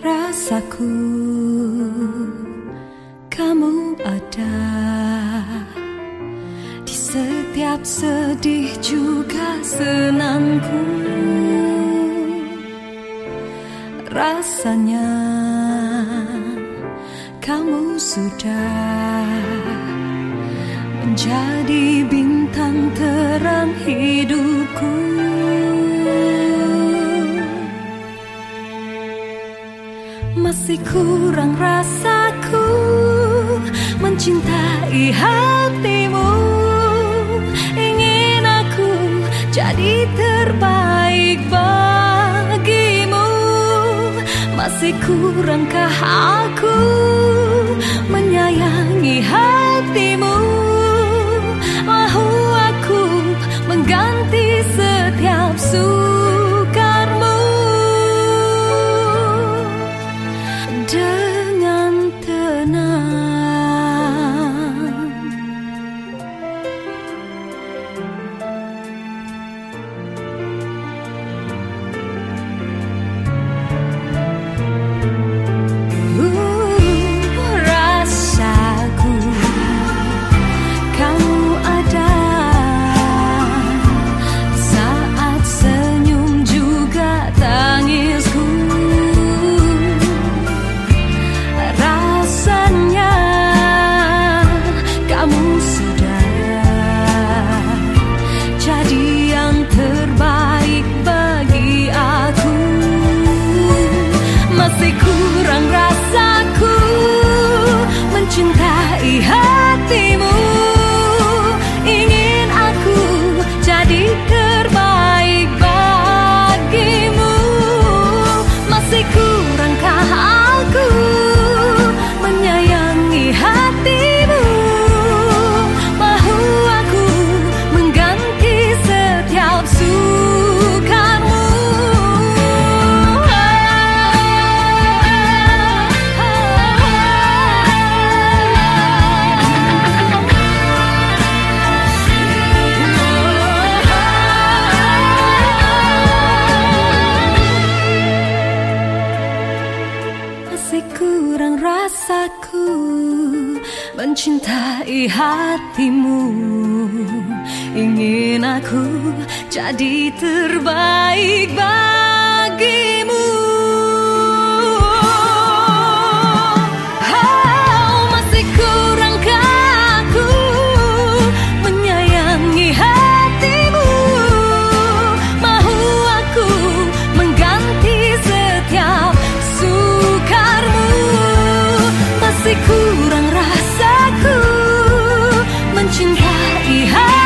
rasaku. Kamu ada di setiap sedih juga senangku. Rasanya kamu sudah menjadi bintang terang hidupku masih kurang rasaku mencintai hatimu. Ingin aku jadi terbaik bagimu. Masih kurangkah aku kurang rasaku mencintai hatimu. Ingin aku jadi terbaik bagi 遗憾